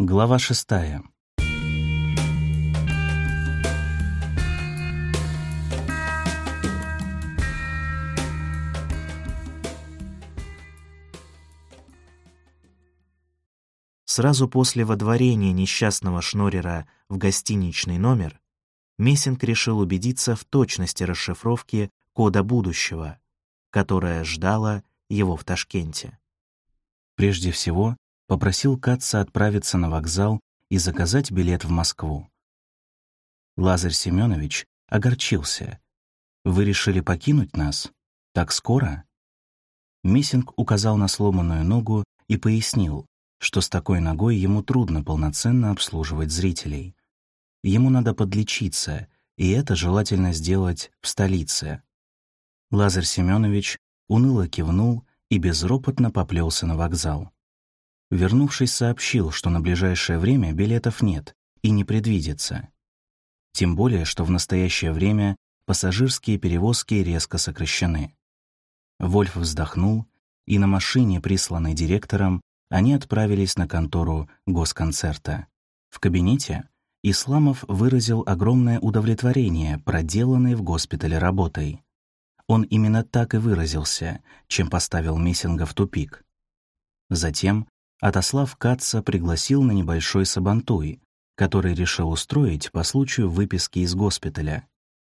Глава шестая. Сразу после водворения несчастного Шнорера в гостиничный номер Мессинг решил убедиться в точности расшифровки кода будущего, которая ждала его в Ташкенте. Прежде всего, попросил Катца отправиться на вокзал и заказать билет в Москву. Лазарь Семенович огорчился. «Вы решили покинуть нас? Так скоро?» Мессинг указал на сломанную ногу и пояснил, что с такой ногой ему трудно полноценно обслуживать зрителей. Ему надо подлечиться, и это желательно сделать в столице. Лазарь Семенович уныло кивнул и безропотно поплелся на вокзал. Вернувшись, сообщил, что на ближайшее время билетов нет и не предвидится. Тем более, что в настоящее время пассажирские перевозки резко сокращены. Вольф вздохнул, и на машине, присланной директором, они отправились на контору госконцерта. В кабинете Исламов выразил огромное удовлетворение проделанной в госпитале работой. Он именно так и выразился, чем поставил Мессинга в тупик. Затем, отослав Катца, пригласил на небольшой сабантуй, который решил устроить по случаю выписки из госпиталя.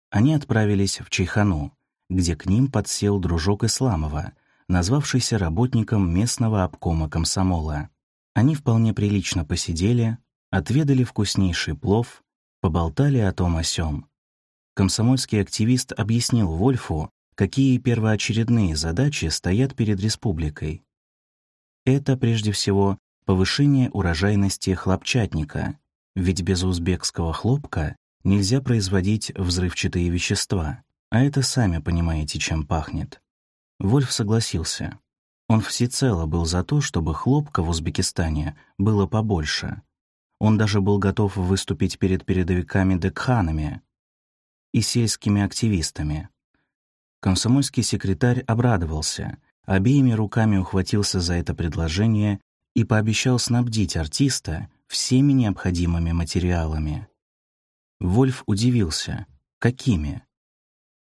Они отправились в Чайхану, где к ним подсел дружок Исламова, назвавшийся работником местного обкома комсомола. Они вполне прилично посидели, отведали вкуснейший плов, поболтали о том о сём. Комсомольский активист объяснил Вольфу, какие первоочередные задачи стоят перед республикой. Это, прежде всего, повышение урожайности хлопчатника, ведь без узбекского хлопка нельзя производить взрывчатые вещества, а это сами понимаете, чем пахнет. Вольф согласился. Он всецело был за то, чтобы хлопка в Узбекистане было побольше. Он даже был готов выступить перед передовиками-декханами и сельскими активистами, Комсомольский секретарь обрадовался, обеими руками ухватился за это предложение и пообещал снабдить артиста всеми необходимыми материалами. Вольф удивился. Какими?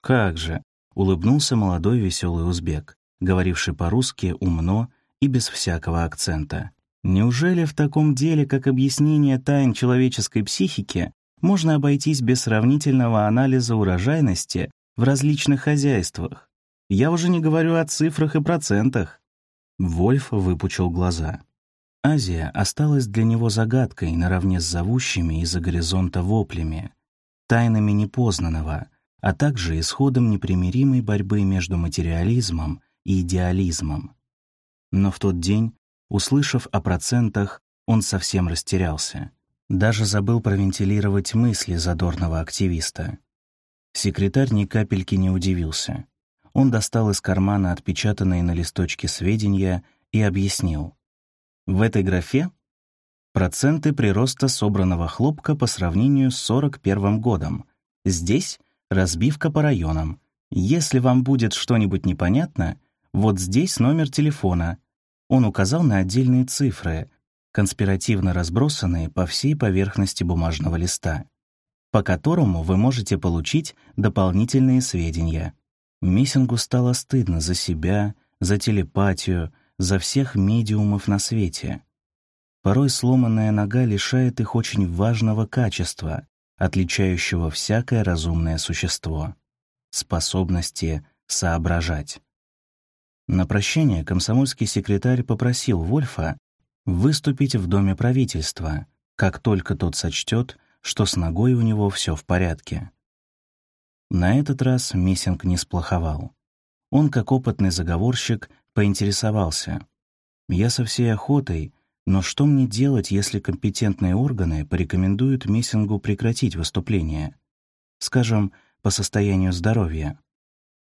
«Как же!» — улыбнулся молодой веселый узбек, говоривший по-русски умно и без всякого акцента. «Неужели в таком деле, как объяснение тайн человеческой психики, можно обойтись без сравнительного анализа урожайности в различных хозяйствах. Я уже не говорю о цифрах и процентах. Вольф выпучил глаза. Азия осталась для него загадкой наравне с зовущими из-за горизонта воплями, тайнами непознанного, а также исходом непримиримой борьбы между материализмом и идеализмом. Но в тот день, услышав о процентах, он совсем растерялся. Даже забыл провентилировать мысли задорного активиста. Секретарь ни капельки не удивился. Он достал из кармана отпечатанные на листочке сведения и объяснил. В этой графе проценты прироста собранного хлопка по сравнению с 41 годом. Здесь разбивка по районам. Если вам будет что-нибудь непонятно, вот здесь номер телефона. Он указал на отдельные цифры, конспиративно разбросанные по всей поверхности бумажного листа по которому вы можете получить дополнительные сведения. Миссингу стало стыдно за себя, за телепатию, за всех медиумов на свете. Порой сломанная нога лишает их очень важного качества, отличающего всякое разумное существо — способности соображать. На прощание комсомольский секретарь попросил Вольфа выступить в Доме правительства, как только тот сочтет, что с ногой у него все в порядке. На этот раз Миссинг не сплоховал. Он, как опытный заговорщик, поинтересовался. «Я со всей охотой, но что мне делать, если компетентные органы порекомендуют Миссингу прекратить выступление? Скажем, по состоянию здоровья?»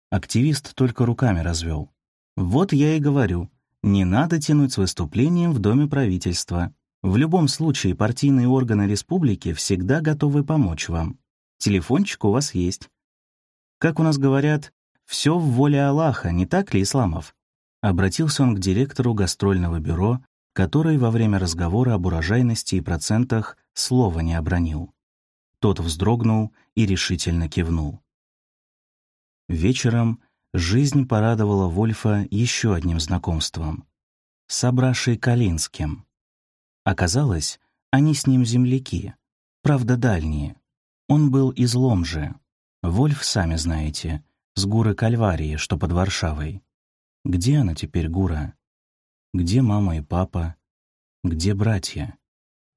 Активист только руками развел. «Вот я и говорю, не надо тянуть с выступлением в Доме правительства. В любом случае, партийные органы республики всегда готовы помочь вам. Телефончик у вас есть. Как у нас говорят, все в воле Аллаха, не так ли, Исламов? Обратился он к директору гастрольного бюро, который во время разговора об урожайности и процентах слова не обронил. Тот вздрогнул и решительно кивнул. Вечером жизнь порадовала Вольфа еще одним знакомством — с Абрашей Калинским. Оказалось, они с ним земляки, правда дальние. Он был из Ломжи. Вольф, сами знаете, с Гуры Кальварии, что под Варшавой. Где она теперь, Гура? Где мама и папа? Где братья?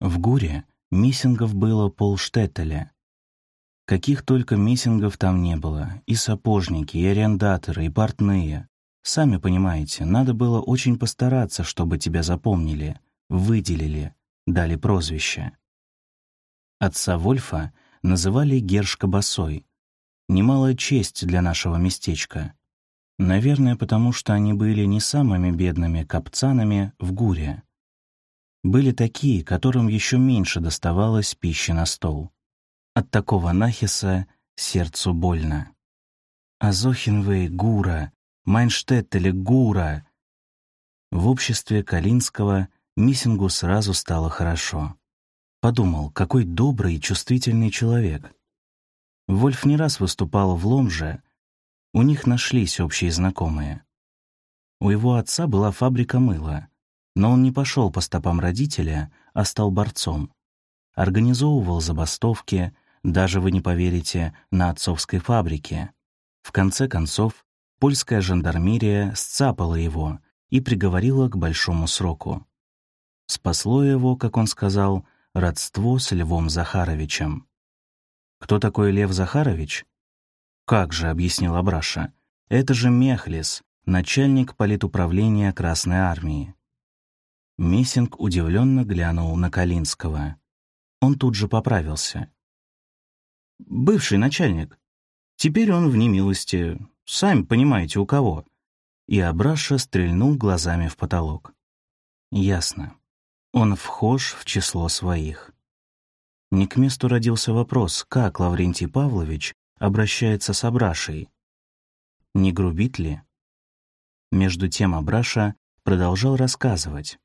В Гуре миссингов было полштеттеля. Каких только миссингов там не было. И сапожники, и арендаторы, и портные. Сами понимаете, надо было очень постараться, чтобы тебя запомнили, выделили, дали прозвище. Отца Вольфа называли Гершка Босой. Немалая честь для нашего местечка. Наверное, потому что они были не самыми бедными капцанами в Гуре. Были такие, которым еще меньше доставалось пищи на стол. От такого нахиса сердцу больно. Азохинвей Гура, Майнштеттеле Гура. В обществе Калинского Миссингу сразу стало хорошо. Подумал, какой добрый и чувствительный человек. Вольф не раз выступал в Ломже, у них нашлись общие знакомые. У его отца была фабрика мыла, но он не пошел по стопам родителя, а стал борцом. Организовывал забастовки, даже, вы не поверите, на отцовской фабрике. В конце концов, польская жандармерия сцапала его и приговорила к большому сроку. Спасло его, как он сказал, родство с Львом Захаровичем. Кто такой Лев Захарович? Как же, объяснил Абраша, это же Мехлис, начальник политуправления Красной Армии. Мессинг удивленно глянул на Калинского. Он тут же поправился. «Бывший начальник. Теперь он в немилости. Сами понимаете, у кого». И Абраша стрельнул глазами в потолок. «Ясно. Он вхож в число своих. Не к месту родился вопрос, как Лаврентий Павлович обращается с Абрашей. Не грубит ли? Между тем Абраша продолжал рассказывать.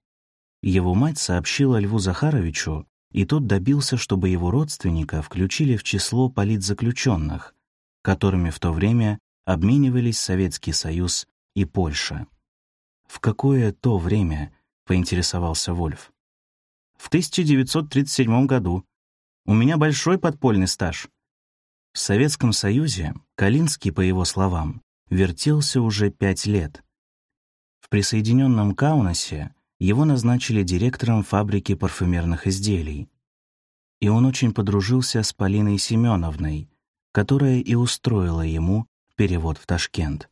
Его мать сообщила Льву Захаровичу, и тот добился, чтобы его родственника включили в число политзаключенных, которыми в то время обменивались Советский Союз и Польша. В какое то время, поинтересовался Вольф. В 1937 году. У меня большой подпольный стаж. В Советском Союзе Калинский, по его словам, вертелся уже пять лет. В присоединенном Каунасе его назначили директором фабрики парфюмерных изделий. И он очень подружился с Полиной Семеновной, которая и устроила ему перевод в Ташкент.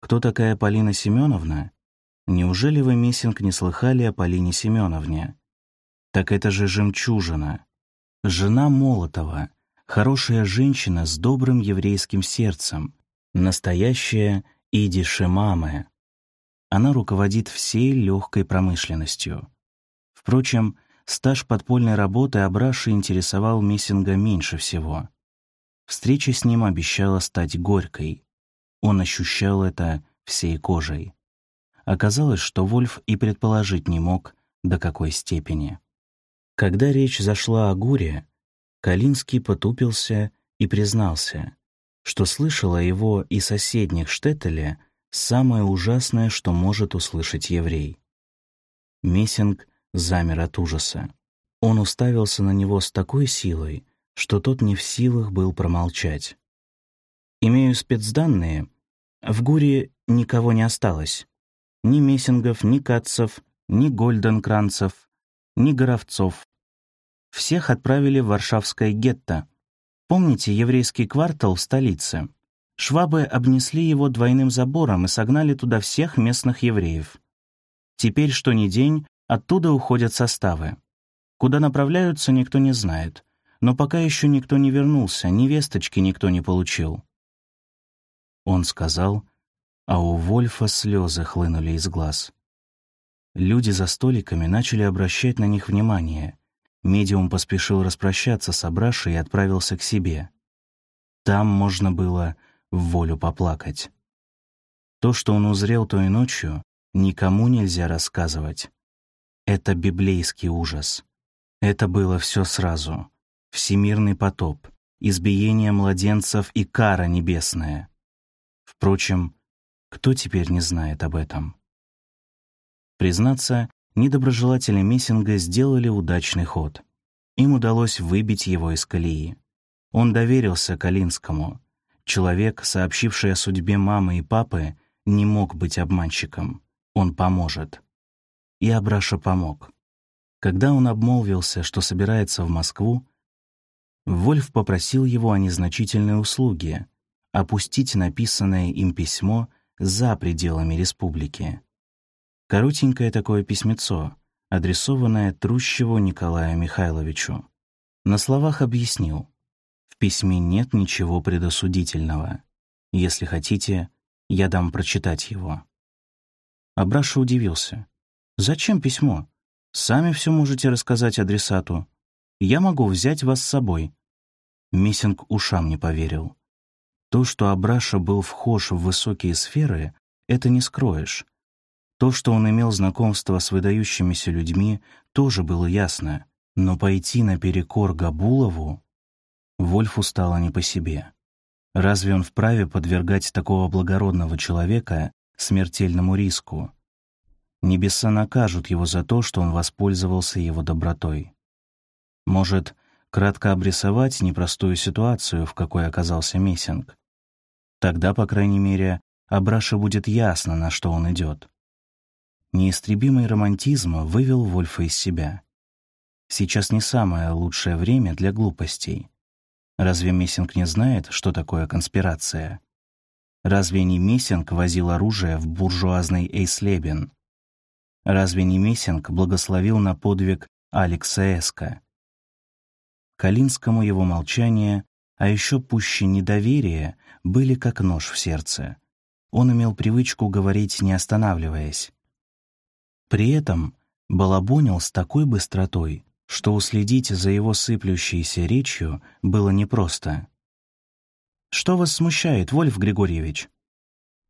Кто такая Полина Семеновна? Неужели вы, Мессинг, не слыхали о Полине Семеновне? Так это же жемчужина. Жена Молотова, хорошая женщина с добрым еврейским сердцем, настоящая идишемаме. Она руководит всей легкой промышленностью. Впрочем, стаж подпольной работы Абраши интересовал Мессинга меньше всего. Встреча с ним обещала стать горькой. Он ощущал это всей кожей. Оказалось, что Вольф и предположить не мог, до какой степени. Когда речь зашла о Гуре, Калинский потупился и признался, что слышал о его и соседних Штеттеле самое ужасное, что может услышать еврей. Мессинг замер от ужаса. Он уставился на него с такой силой, что тот не в силах был промолчать. «Имею спецданные. В Гуре никого не осталось. Ни Мессингов, ни Катцев, ни Гольденкранцев, ни Горовцов. Всех отправили в Варшавское гетто. Помните еврейский квартал в столице? Швабы обнесли его двойным забором и согнали туда всех местных евреев. Теперь, что ни день, оттуда уходят составы. Куда направляются, никто не знает. Но пока еще никто не вернулся, ни весточки никто не получил. Он сказал, а у Вольфа слезы хлынули из глаз. Люди за столиками начали обращать на них внимание. Медиум поспешил распрощаться с Абрашей и отправился к себе. Там можно было в волю поплакать. То, что он узрел той ночью, никому нельзя рассказывать. Это библейский ужас. Это было все сразу. Всемирный потоп, избиение младенцев и кара небесная. Впрочем, кто теперь не знает об этом? Признаться, недоброжелатели Мессинга сделали удачный ход. Им удалось выбить его из колеи. Он доверился Калинскому. Человек, сообщивший о судьбе мамы и папы, не мог быть обманщиком. Он поможет. И Абраша помог. Когда он обмолвился, что собирается в Москву, Вольф попросил его о незначительной услуге — опустить написанное им письмо за пределами республики. Коротенькое такое письмецо, адресованное Трущеву Николаю Михайловичу. На словах объяснил. В письме нет ничего предосудительного. Если хотите, я дам прочитать его. Абраша удивился. «Зачем письмо? Сами все можете рассказать адресату. Я могу взять вас с собой». Мессинг ушам не поверил. То, что Абраша был вхож в высокие сферы, это не скроешь. То, что он имел знакомство с выдающимися людьми, тоже было ясно. Но пойти наперекор Габулову... Вольфу стало не по себе. Разве он вправе подвергать такого благородного человека смертельному риску? Небеса накажут его за то, что он воспользовался его добротой. Может, кратко обрисовать непростую ситуацию, в какой оказался Мессинг. Тогда, по крайней мере, Абраше будет ясно, на что он идет. Неистребимый романтизм вывел Вольфа из себя. Сейчас не самое лучшее время для глупостей. Разве Мессинг не знает, что такое конспирация? Разве не Мессинг возил оружие в буржуазный Эйслебен? Разве не Мессинг благословил на подвиг Алекса Эска? Калинскому его молчание, а еще пуще недоверие, были как нож в сердце. Он имел привычку говорить, не останавливаясь. При этом балабонил с такой быстротой, что уследить за его сыплющейся речью было непросто. «Что вас смущает, Вольф Григорьевич?»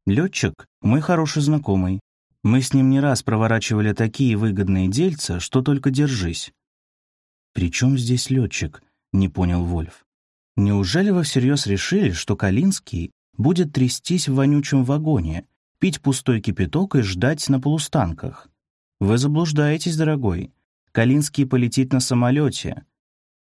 «Летчик — мой хороший знакомый. Мы с ним не раз проворачивали такие выгодные дельца, что только держись. «При чем здесь летчик?» — не понял Вольф. «Неужели вы всерьез решили, что Калинский будет трястись в вонючем вагоне, пить пустой кипяток и ждать на полустанках? Вы заблуждаетесь, дорогой. Калинский полетит на самолете.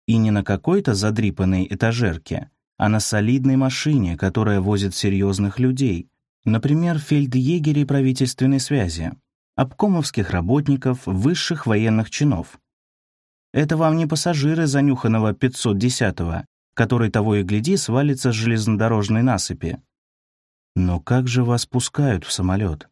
И не на какой-то задрипанной этажерке, а на солидной машине, которая возит серьезных людей, например, фельдъегерей правительственной связи, обкомовских работников, высших военных чинов. Это вам не пассажиры занюханного 510-го, который того и гляди свалится с железнодорожной насыпи. Но как же вас пускают в самолет?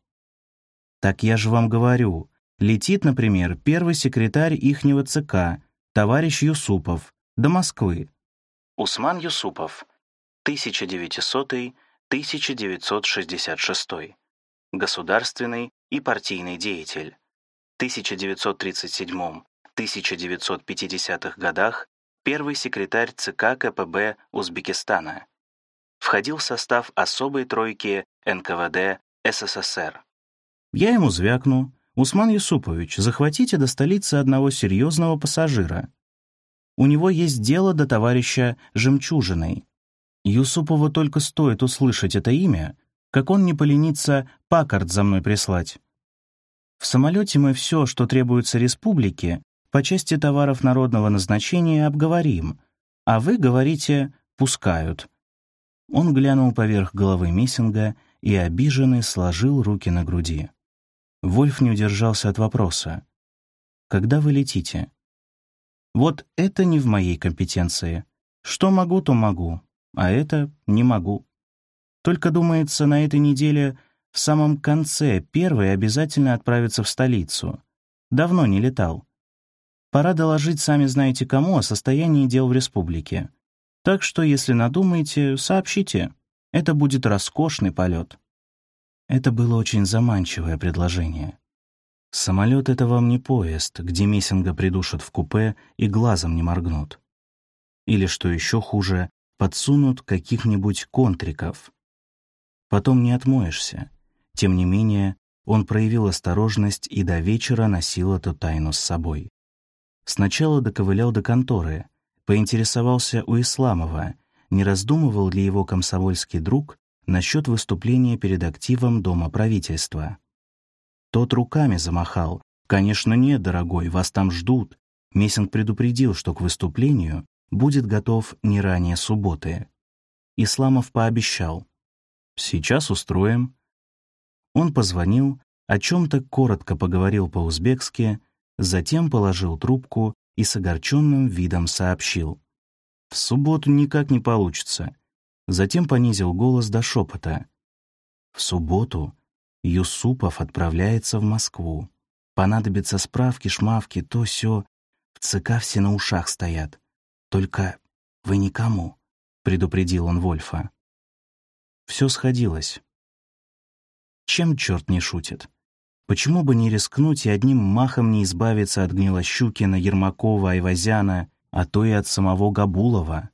Так я же вам говорю, летит, например, первый секретарь ихнего ЦК, товарищ Юсупов, до Москвы. Усман Юсупов, 1900-1966. Государственный и партийный деятель. 1937 1950-х годах первый секретарь ЦК КПБ Узбекистана. Входил в состав особой тройки НКВД СССР. Я ему звякну. «Усман Юсупович, захватите до столицы одного серьезного пассажира. У него есть дело до товарища Жемчужиной. Юсупову только стоит услышать это имя, как он не поленится Паккард за мной прислать. В самолете мы все, что требуется республике, по части товаров народного назначения обговорим, а вы говорите «пускают». Он глянул поверх головы Мессинга и, обиженный, сложил руки на груди. Вольф не удержался от вопроса. «Когда вы летите?» «Вот это не в моей компетенции. Что могу, то могу, а это не могу. Только, думается, на этой неделе в самом конце первый обязательно отправится в столицу. Давно не летал. Пора доложить сами знаете кому о состоянии дел в республике. Так что, если надумаете, сообщите. Это будет роскошный полет. Это было очень заманчивое предложение. Самолет — это вам не поезд, где Мессинга придушат в купе и глазом не моргнут. Или, что еще хуже, подсунут каких-нибудь контриков. Потом не отмоешься. Тем не менее, он проявил осторожность и до вечера носил эту тайну с собой. Сначала доковылял до конторы, поинтересовался у Исламова, не раздумывал ли его комсомольский друг насчет выступления перед активом Дома правительства. Тот руками замахал. «Конечно нет, дорогой, вас там ждут». Мессинг предупредил, что к выступлению будет готов не ранее субботы. Исламов пообещал. «Сейчас устроим». Он позвонил, о чем-то коротко поговорил по-узбекски, затем положил трубку и с огорченным видом сообщил. «В субботу никак не получится». Затем понизил голос до шепота. «В субботу Юсупов отправляется в Москву. Понадобятся справки-шмавки, то все. В ЦК все на ушах стоят. Только вы никому», — предупредил он Вольфа. Все сходилось. Чем черт не шутит? Почему бы не рискнуть и одним махом не избавиться от Гнилощукина, Ермакова, Айвазяна, а то и от самого Габулова?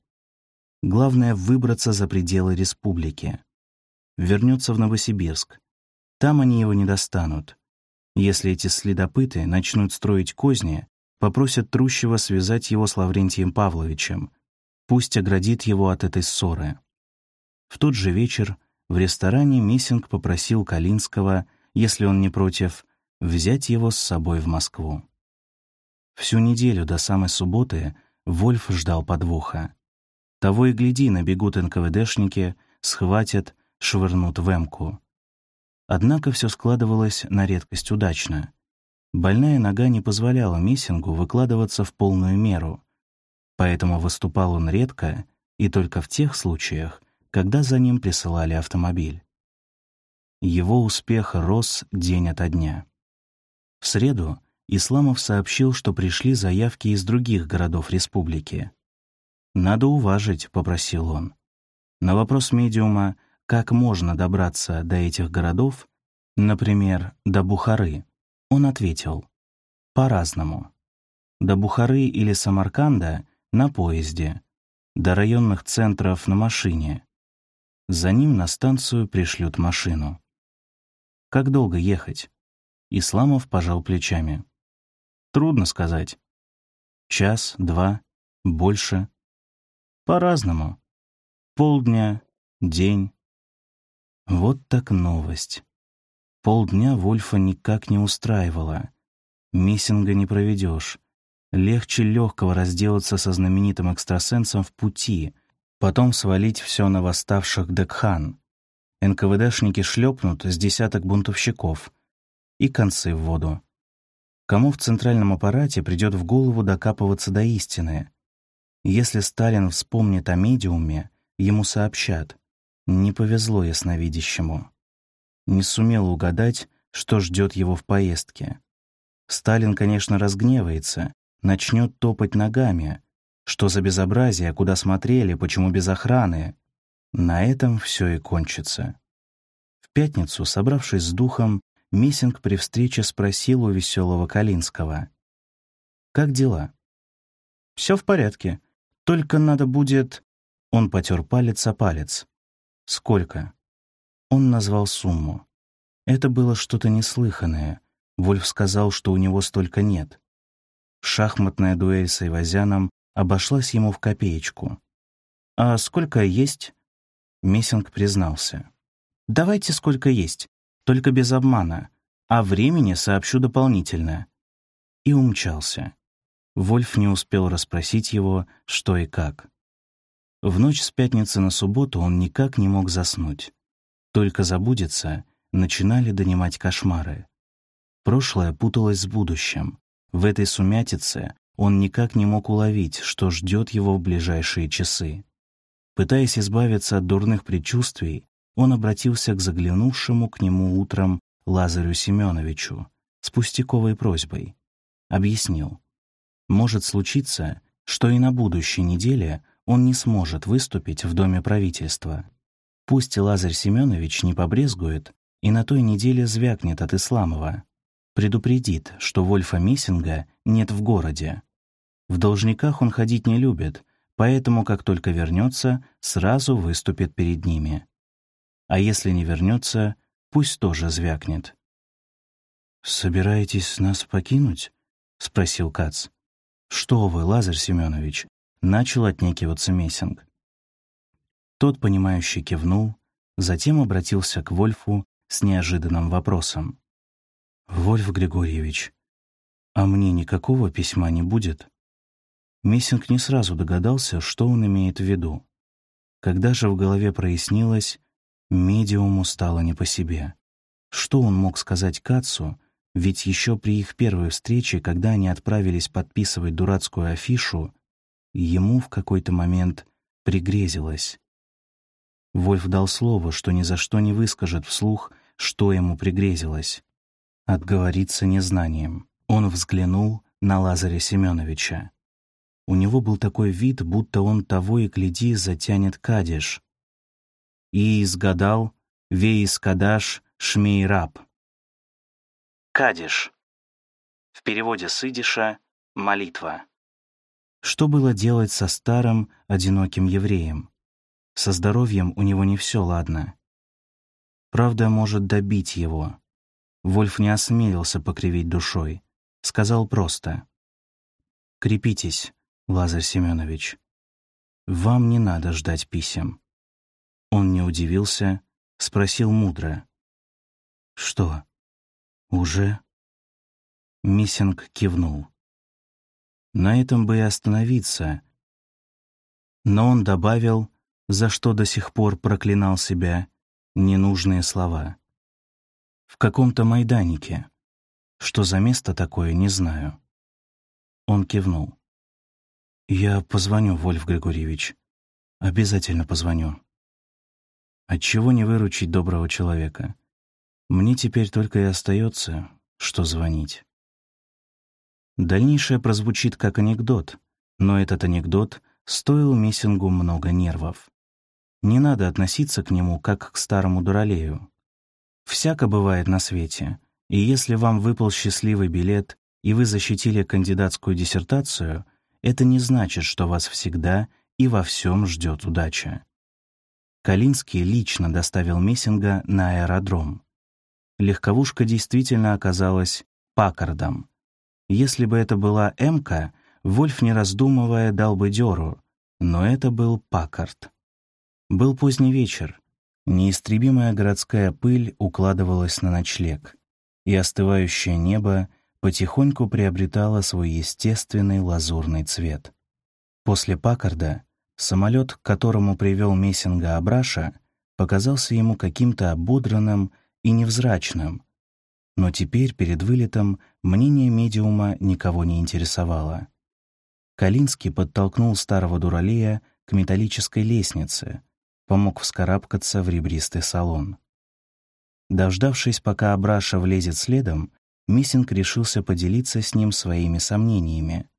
Главное — выбраться за пределы республики. Вернуться в Новосибирск. Там они его не достанут. Если эти следопыты начнут строить козни, попросят Трущева связать его с Лаврентием Павловичем. Пусть оградит его от этой ссоры. В тот же вечер в ресторане Мессинг попросил Калинского — если он не против, взять его с собой в Москву. Всю неделю до самой субботы Вольф ждал подвоха. Того и гляди, набегут НКВДшники, схватят, швырнут в эмку. Однако все складывалось на редкость удачно. Больная нога не позволяла Мессингу выкладываться в полную меру, поэтому выступал он редко и только в тех случаях, когда за ним присылали автомобиль. Его успех рос день ото дня. В среду Исламов сообщил, что пришли заявки из других городов республики. «Надо уважить», — попросил он. На вопрос медиума, как можно добраться до этих городов, например, до Бухары, он ответил «по-разному». До Бухары или Самарканда — на поезде, до районных центров — на машине. За ним на станцию пришлют машину. Как долго ехать? Исламов пожал плечами. Трудно сказать. Час, два, больше. По-разному. Полдня, день. Вот так новость. Полдня Вольфа никак не устраивала. Миссинга не проведешь. Легче легкого разделаться со знаменитым экстрасенсом в пути, потом свалить все на восставших Декхан. НКВДшники шлепнут с десяток бунтовщиков и концы в воду. Кому в центральном аппарате придет в голову докапываться до истины? Если Сталин вспомнит о медиуме, ему сообщат. Не повезло ясновидящему. Не сумел угадать, что ждет его в поездке. Сталин, конечно, разгневается, начнет топать ногами. Что за безобразие, куда смотрели, почему без охраны? На этом все и кончится. В пятницу, собравшись с духом, Мессинг при встрече спросил у веселого Калинского. «Как дела?» «Все в порядке. Только надо будет...» Он потер палец о палец. «Сколько?» Он назвал сумму. Это было что-то неслыханное. Вольф сказал, что у него столько нет. Шахматная дуэль с Айвазяном обошлась ему в копеечку. «А сколько есть?» Мессинг признался. «Давайте сколько есть, только без обмана, а времени сообщу дополнительно». И умчался. Вольф не успел расспросить его, что и как. В ночь с пятницы на субботу он никак не мог заснуть. Только забудется, начинали донимать кошмары. Прошлое путалось с будущим. В этой сумятице он никак не мог уловить, что ждет его в ближайшие часы. Пытаясь избавиться от дурных предчувствий, он обратился к заглянувшему к нему утром Лазарю Семеновичу с пустяковой просьбой. Объяснил. Может случиться, что и на будущей неделе он не сможет выступить в Доме правительства. Пусть Лазарь Семенович не побрезгует и на той неделе звякнет от Исламова. Предупредит, что Вольфа Мессинга нет в городе. В должниках он ходить не любит, поэтому, как только вернется, сразу выступит перед ними. А если не вернется, пусть тоже звякнет. «Собираетесь нас покинуть?» — спросил Кац. «Что вы, Лазарь Семенович?» — начал отнекиваться Мессинг. Тот, понимающе кивнул, затем обратился к Вольфу с неожиданным вопросом. «Вольф Григорьевич, а мне никакого письма не будет?» Мессинг не сразу догадался, что он имеет в виду. Когда же в голове прояснилось, медиуму стало не по себе. Что он мог сказать Кацу, ведь еще при их первой встрече, когда они отправились подписывать дурацкую афишу, ему в какой-то момент пригрезилось. Вольф дал слово, что ни за что не выскажет вслух, что ему пригрезилось. Отговориться незнанием. Он взглянул на Лазаря Семеновича. У него был такой вид, будто он того и гляди затянет кадиш. И изгадал вейс кадаш шмей раб. Кадиш. В переводе с идиша — молитва. Что было делать со старым, одиноким евреем? Со здоровьем у него не все ладно. Правда может добить его. Вольф не осмелился покривить душой. Сказал просто. «Крепитесь, Лазарь Семенович, вам не надо ждать писем». Он не удивился, спросил мудро. «Что, уже?» Миссинг кивнул. На этом бы и остановиться. Но он добавил, за что до сих пор проклинал себя, ненужные слова. В каком-то майданике. Что за место такое, не знаю. Он кивнул. «Я позвоню, Вольф Григорьевич. Обязательно позвоню. Отчего не выручить доброго человека? Мне теперь только и остается, что звонить». Дальнейшее прозвучит как анекдот, но этот анекдот стоил Миссингу много нервов. Не надо относиться к нему как к старому дуралею. Всяко бывает на свете, и если вам выпал счастливый билет, и вы защитили кандидатскую диссертацию — это не значит, что вас всегда и во всем ждет удача. Калинский лично доставил Мессинга на аэродром. Легковушка действительно оказалась Паккардом. Если бы это была «Эмка», Вольф, не раздумывая, дал бы дёру, но это был Паккард. Был поздний вечер. Неистребимая городская пыль укладывалась на ночлег, и остывающее небо потихоньку приобретала свой естественный лазурный цвет. После Паккарда самолет, к которому привел Мессинга Абраша, показался ему каким-то ободранным и невзрачным. Но теперь, перед вылетом, мнение медиума никого не интересовало. Калинский подтолкнул старого дуралея к металлической лестнице, помог вскарабкаться в ребристый салон. Дождавшись, пока Абраша влезет следом, Миссинг решился поделиться с ним своими сомнениями.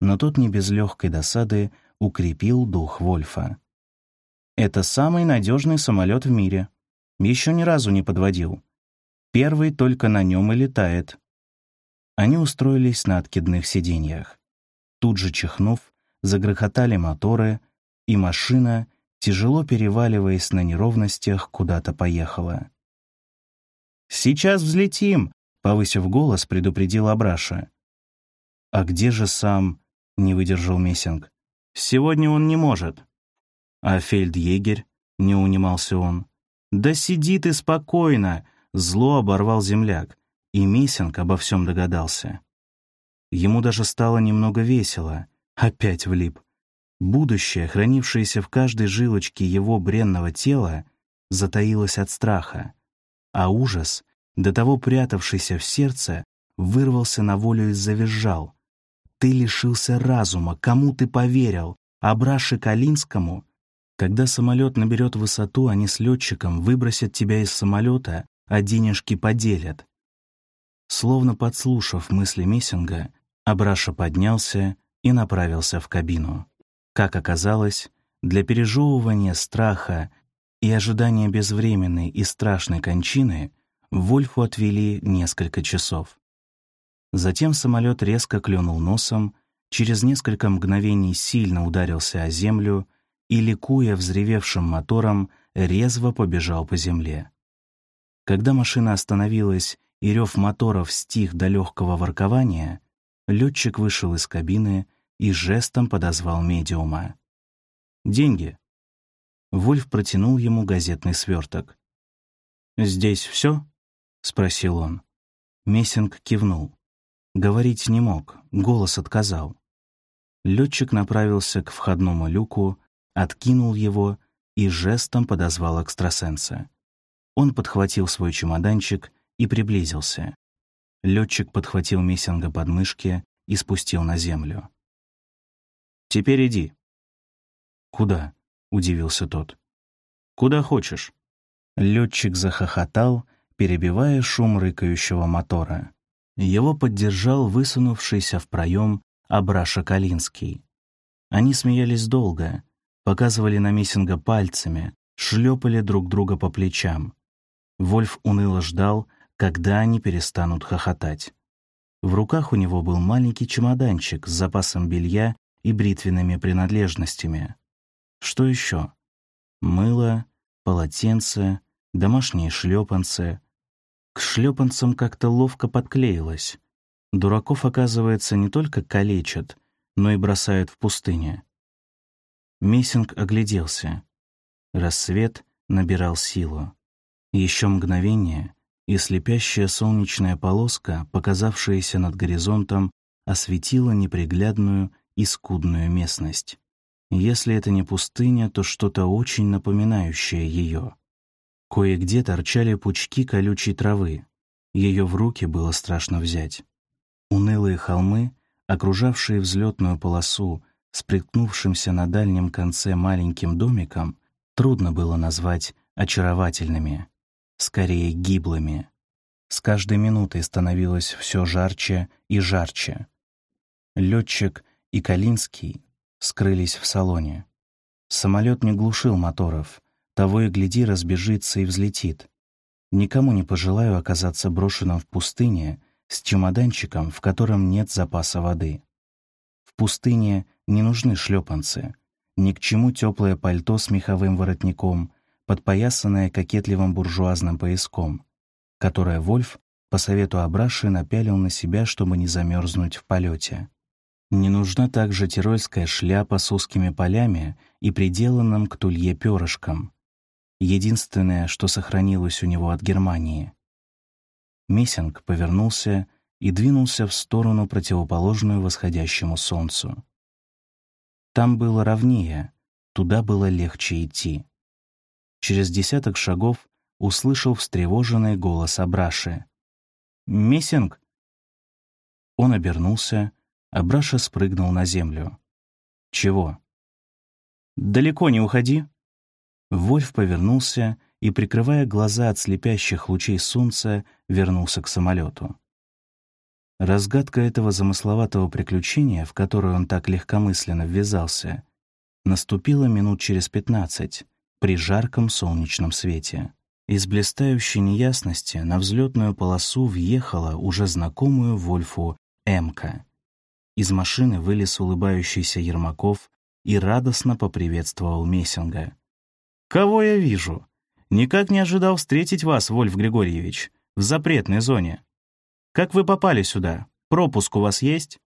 Но тот не без легкой досады укрепил дух Вольфа. «Это самый надежный самолет в мире. Еще ни разу не подводил. Первый только на нем и летает». Они устроились на откидных сиденьях. Тут же чихнув, загрохотали моторы, и машина, тяжело переваливаясь на неровностях, куда-то поехала. «Сейчас взлетим!» Повысив голос, предупредил Абраша. «А где же сам?» — не выдержал Мессинг. «Сегодня он не может». «А фельдъегерь?» — не унимался он. «Да сиди ты спокойно!» — зло оборвал земляк, и Мессинг обо всем догадался. Ему даже стало немного весело. Опять влип. Будущее, хранившееся в каждой жилочке его бренного тела, затаилось от страха, а ужас до того прятавшийся в сердце, вырвался на волю и завизжал. «Ты лишился разума, кому ты поверил? Абраше Калинскому?» Когда самолет наберет высоту, они с летчиком выбросят тебя из самолета, а денежки поделят. Словно подслушав мысли Мессинга, Абраша поднялся и направился в кабину. Как оказалось, для пережевывания страха и ожидания безвременной и страшной кончины Вольфу отвели несколько часов. Затем самолет резко клюнул носом, через несколько мгновений сильно ударился о землю и, ликуя взревевшим мотором, резво побежал по земле. Когда машина остановилась и рев моторов стих до легкого воркования, летчик вышел из кабины и жестом подозвал медиума. «Деньги». Вольф протянул ему газетный сверток. «Здесь все?» — спросил он. Мессинг кивнул. Говорить не мог, голос отказал. Летчик направился к входному люку, откинул его и жестом подозвал экстрасенса. Он подхватил свой чемоданчик и приблизился. Летчик подхватил Мессинга под мышки и спустил на землю. «Теперь иди». «Куда?» — удивился тот. «Куда хочешь». Летчик захохотал, перебивая шум рыкающего мотора. Его поддержал высунувшийся в проем Абраша Калинский. Они смеялись долго, показывали на Мессинга пальцами, шлепали друг друга по плечам. Вольф уныло ждал, когда они перестанут хохотать. В руках у него был маленький чемоданчик с запасом белья и бритвенными принадлежностями. Что еще? Мыло, полотенце, домашние шлепанцы. К шлепанцам как-то ловко подклеилось. Дураков, оказывается, не только калечат, но и бросают в пустыне. Мессинг огляделся. Рассвет набирал силу. Еще мгновение, и слепящая солнечная полоска, показавшаяся над горизонтом, осветила неприглядную и скудную местность. Если это не пустыня, то что-то очень напоминающее ее. Кое-где торчали пучки колючей травы. Ее в руки было страшно взять. Унылые холмы, окружавшие взлетную полосу, с приткнувшимся на дальнем конце маленьким домиком, трудно было назвать очаровательными, скорее гиблыми. С каждой минутой становилось все жарче и жарче. Летчик и Калинский скрылись в салоне. Самолет не глушил моторов, того и гляди разбежится и взлетит. Никому не пожелаю оказаться брошенным в пустыне — с чемоданчиком, в котором нет запаса воды. В пустыне не нужны шлепанцы, ни к чему теплое пальто с меховым воротником, подпоясанное кокетливым буржуазным пояском, которое Вольф по совету Абраши напялил на себя, чтобы не замерзнуть в полете. Не нужна также тирольская шляпа с узкими полями и приделанным к тулье перышком. Единственное, что сохранилось у него от Германии. Мессинг повернулся и двинулся в сторону, противоположную восходящему солнцу. Там было ровнее, туда было легче идти. Через десяток шагов услышал встревоженный голос Абраши. «Мессинг!» Он обернулся, Абраша спрыгнул на землю. «Чего?» «Далеко не уходи!» Вольф повернулся и, прикрывая глаза от слепящих лучей солнца, вернулся к самолету. Разгадка этого замысловатого приключения, в которое он так легкомысленно ввязался, наступила минут через пятнадцать при жарком солнечном свете. Из блистающей неясности на взлетную полосу въехала уже знакомую Вольфу «Эмка». Из машины вылез улыбающийся Ермаков и радостно поприветствовал Мессинга. «Кого я вижу? Никак не ожидал встретить вас, Вольф Григорьевич, в запретной зоне. Как вы попали сюда? Пропуск у вас есть?»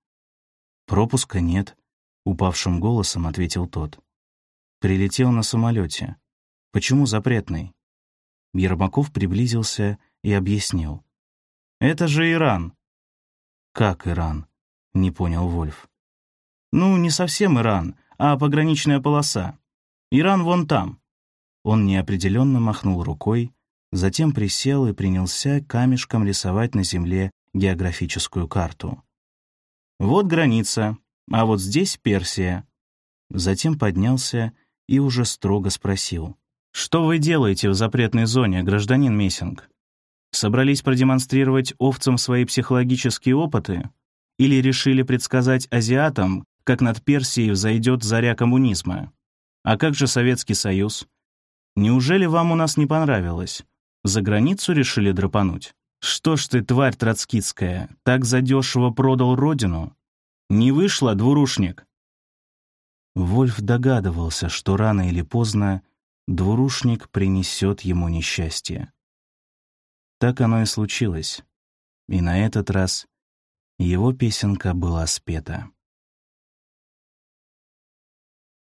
«Пропуска нет», — упавшим голосом ответил тот. «Прилетел на самолете. Почему запретный?» Ермаков приблизился и объяснил. «Это же Иран». «Как Иран?» — не понял Вольф. «Ну, не совсем Иран, а пограничная полоса. Иран вон там. Он неопределенно махнул рукой, затем присел и принялся камешком рисовать на земле географическую карту. «Вот граница, а вот здесь Персия». Затем поднялся и уже строго спросил. «Что вы делаете в запретной зоне, гражданин Мессинг? Собрались продемонстрировать овцам свои психологические опыты? Или решили предсказать азиатам, как над Персией взойдет заря коммунизма? А как же Советский Союз? Неужели вам у нас не понравилось? За границу решили драпануть? Что ж ты, тварь троцкистская, так задешево продал родину? Не вышло, двурушник?» Вольф догадывался, что рано или поздно двурушник принесет ему несчастье. Так оно и случилось. И на этот раз его песенка была спета.